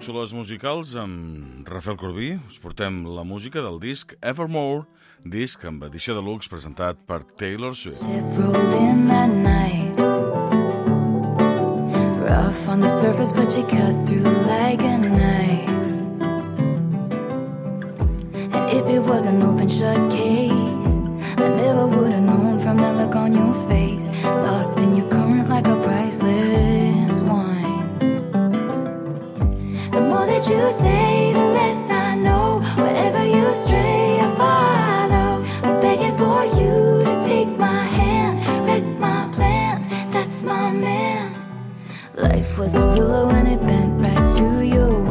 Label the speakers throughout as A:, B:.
A: Tòpsoles musicals amb Rafael Corbí. Us portem la música del disc Evermore, disc amb edició de luxe presentat per Taylor Swift.
B: Night. Rough on the surface, but you cut through like a knife. And if it was an open shut case, I never would have my hand, wreck my plans. That's my man. Life was a willow and it bent right to your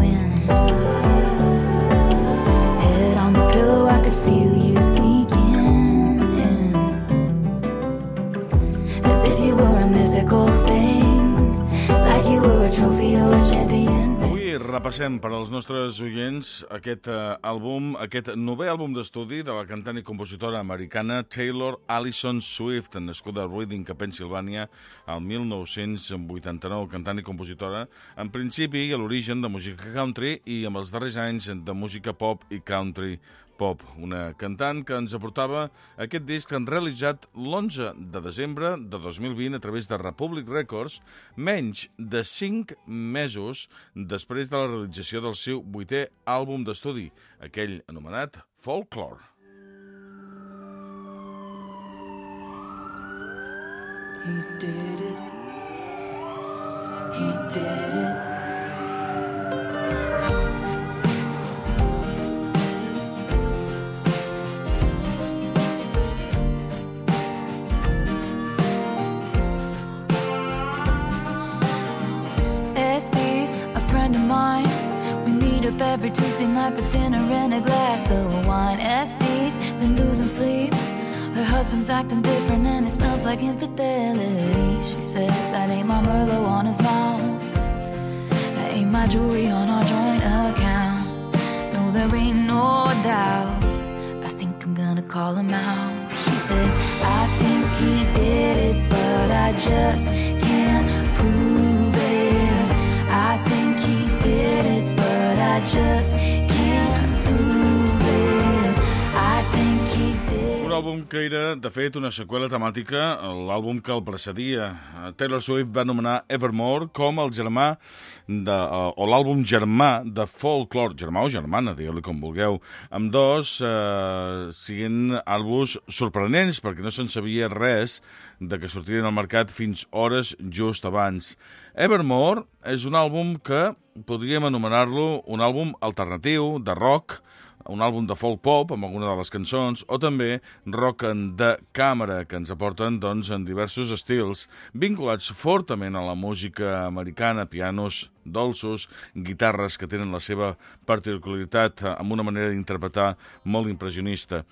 A: repassem per als nostres oients aquest uh, àlbum, aquest novè àlbum d'estudi de la cantant i compositora americana Taylor Allison Swift, nascuda a Reading, a Pensilvània, al 1989, cantant i compositora, en principi a l'origen de música country i amb els darrers anys de música pop i country pop, una cantant que ens aportava aquest disc han realitzat l'11 de desembre de 2020 a través de Republic Records, menys de 5 mesos després de la realització del seu vuitè àlbum d'estudi, aquell anomenat Folklore.
B: He did it. He did it. Up every Tuesday night for dinner and a glass of wine. SD's been losing sleep. Her husband's acting different and it smells like infidelity. She says that ain't my Merlot on his mouth. That ain't my jewelry on our joint account. No, there ain't no doubt. I think I'm gonna call him out. She says, I think he did it, but I just
A: àlbum que era, de fet, una seqüela temàtica, l'àlbum que el precedia. Taylor Swift va anomenar Evermore com el germà de, o l'àlbum germà de Folklore, germà o germana, digueu-li com vulgueu, amb dos eh, siguin àlbums sorprenents, perquè no se'n sabia res de que sortirien al mercat fins hores just abans. Evermore és un àlbum que podríem anomenar-lo un àlbum alternatiu, de rock, un àlbum de folk pop amb alguna de les cançons, o també rock de càmera, que ens aporten doncs, en diversos estils, vinculats fortament a la música americana, pianos dolços, guitarres que tenen la seva particularitat eh, amb una manera d'interpretar molt impressionista.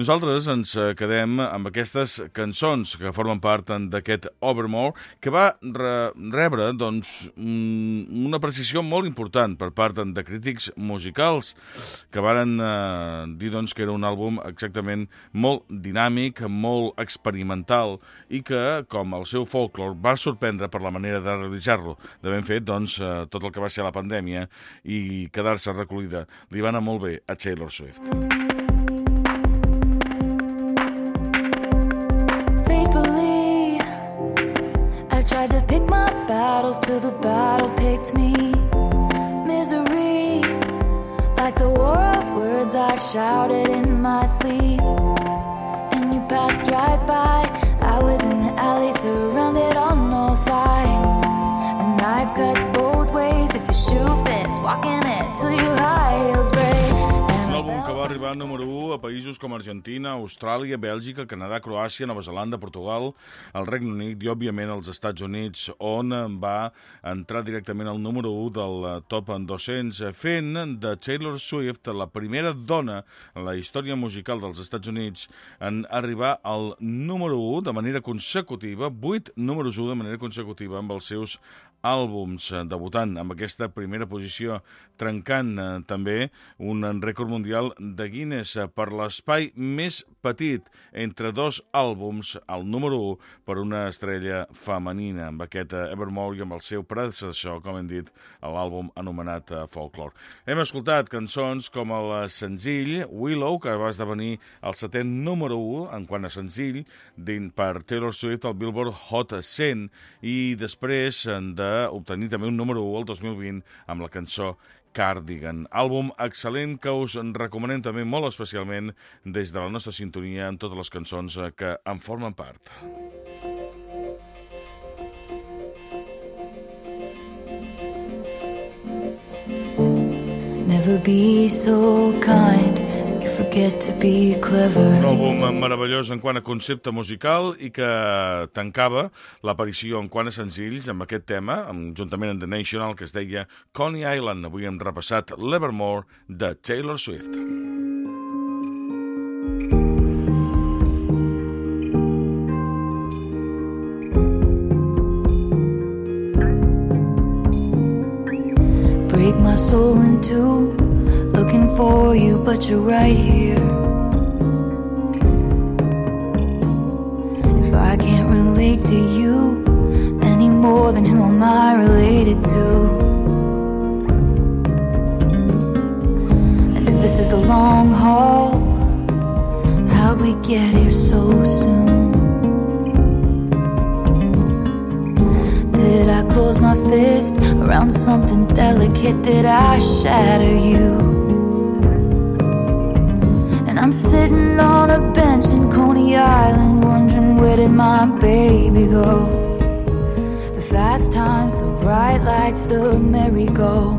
A: Nosaltres ens eh, quedem amb aquestes cançons que formen part d'aquest Overmore, que va re rebre doncs, una precisió molt important per part de crítics musicals, que varen eh, dir doncs, que era un àlbum exactament molt dinàmic, molt experimental, i que, com el seu folklore, va sorprendre per la manera de realitzar-lo. De ben fet, doncs, eh, tot el que va ser la pandèmia i quedar-se recolida li va anar molt bé a Taylor Swift.
B: Faithfully, I tried to pick my battles till the battle picked me. Misery, like the war of words I shouted in my sleep. And you passed right by. I was in the alley, surrounded on all sides. If the shoe fits. Walking it till your high
A: va arribar número 1 a països com Argentina, Austràlia, Bèlgica, Canadà, Croàcia, Nova Zelanda, Portugal, el Regne Unit i, òbviament, els Estats Units, on va entrar directament al número 1 del top 200, fent de Taylor Swift la primera dona en la història musical dels Estats Units en arribar al número 1 de manera consecutiva, 8 números 1 de manera consecutiva amb els seus àlbums, debutant amb aquesta primera posició, trencant eh, també un rècord mundial de Guinness per l'espai més petit entre dos àlbums al número 1 per una estrella femenina, amb aquest Evermore i amb el seu predecessor, com hem dit, l'àlbum anomenat Folklore. Hem escoltat cançons com el senzill Willow, que va esdevenir el setè número 1 en quant a senzill per Taylor Swift al Billboard Hot 100 i després d'obtenir també un número 1 el 2020 amb la cançó Cardigan. Àlbum excel·lent que us recomanem també molt especialment des de la nostra sintonia amb totes les cançons eh, que en formen part.
B: Never be so kind forget to be clever.
A: Un àlbum meravellós en quant a concepte musical i que tancava l'aparició en quant a senzills amb aquest tema, amb, juntament amb The National, que es deia Coney Island. Avui hem repassat l'Evermore de Taylor Swift. Break my soul in two looking for you, but you're right here. If I can't relate to you any more than who am I related to? And if this is a long haul, how'd we get here so soon? Did I close my fist around something delicate? Did I shatter you? I'm sitting on a bench in Coney Island, wondering where did my baby go? The fast times, the bright lights, the merry-go.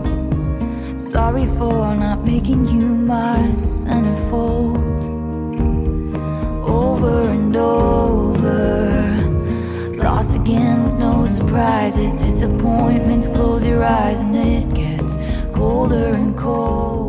A: Sorry for not making you my centerfold. Over and over, lost again with no surprises. Disappointments, close your eyes, and it gets colder and colder.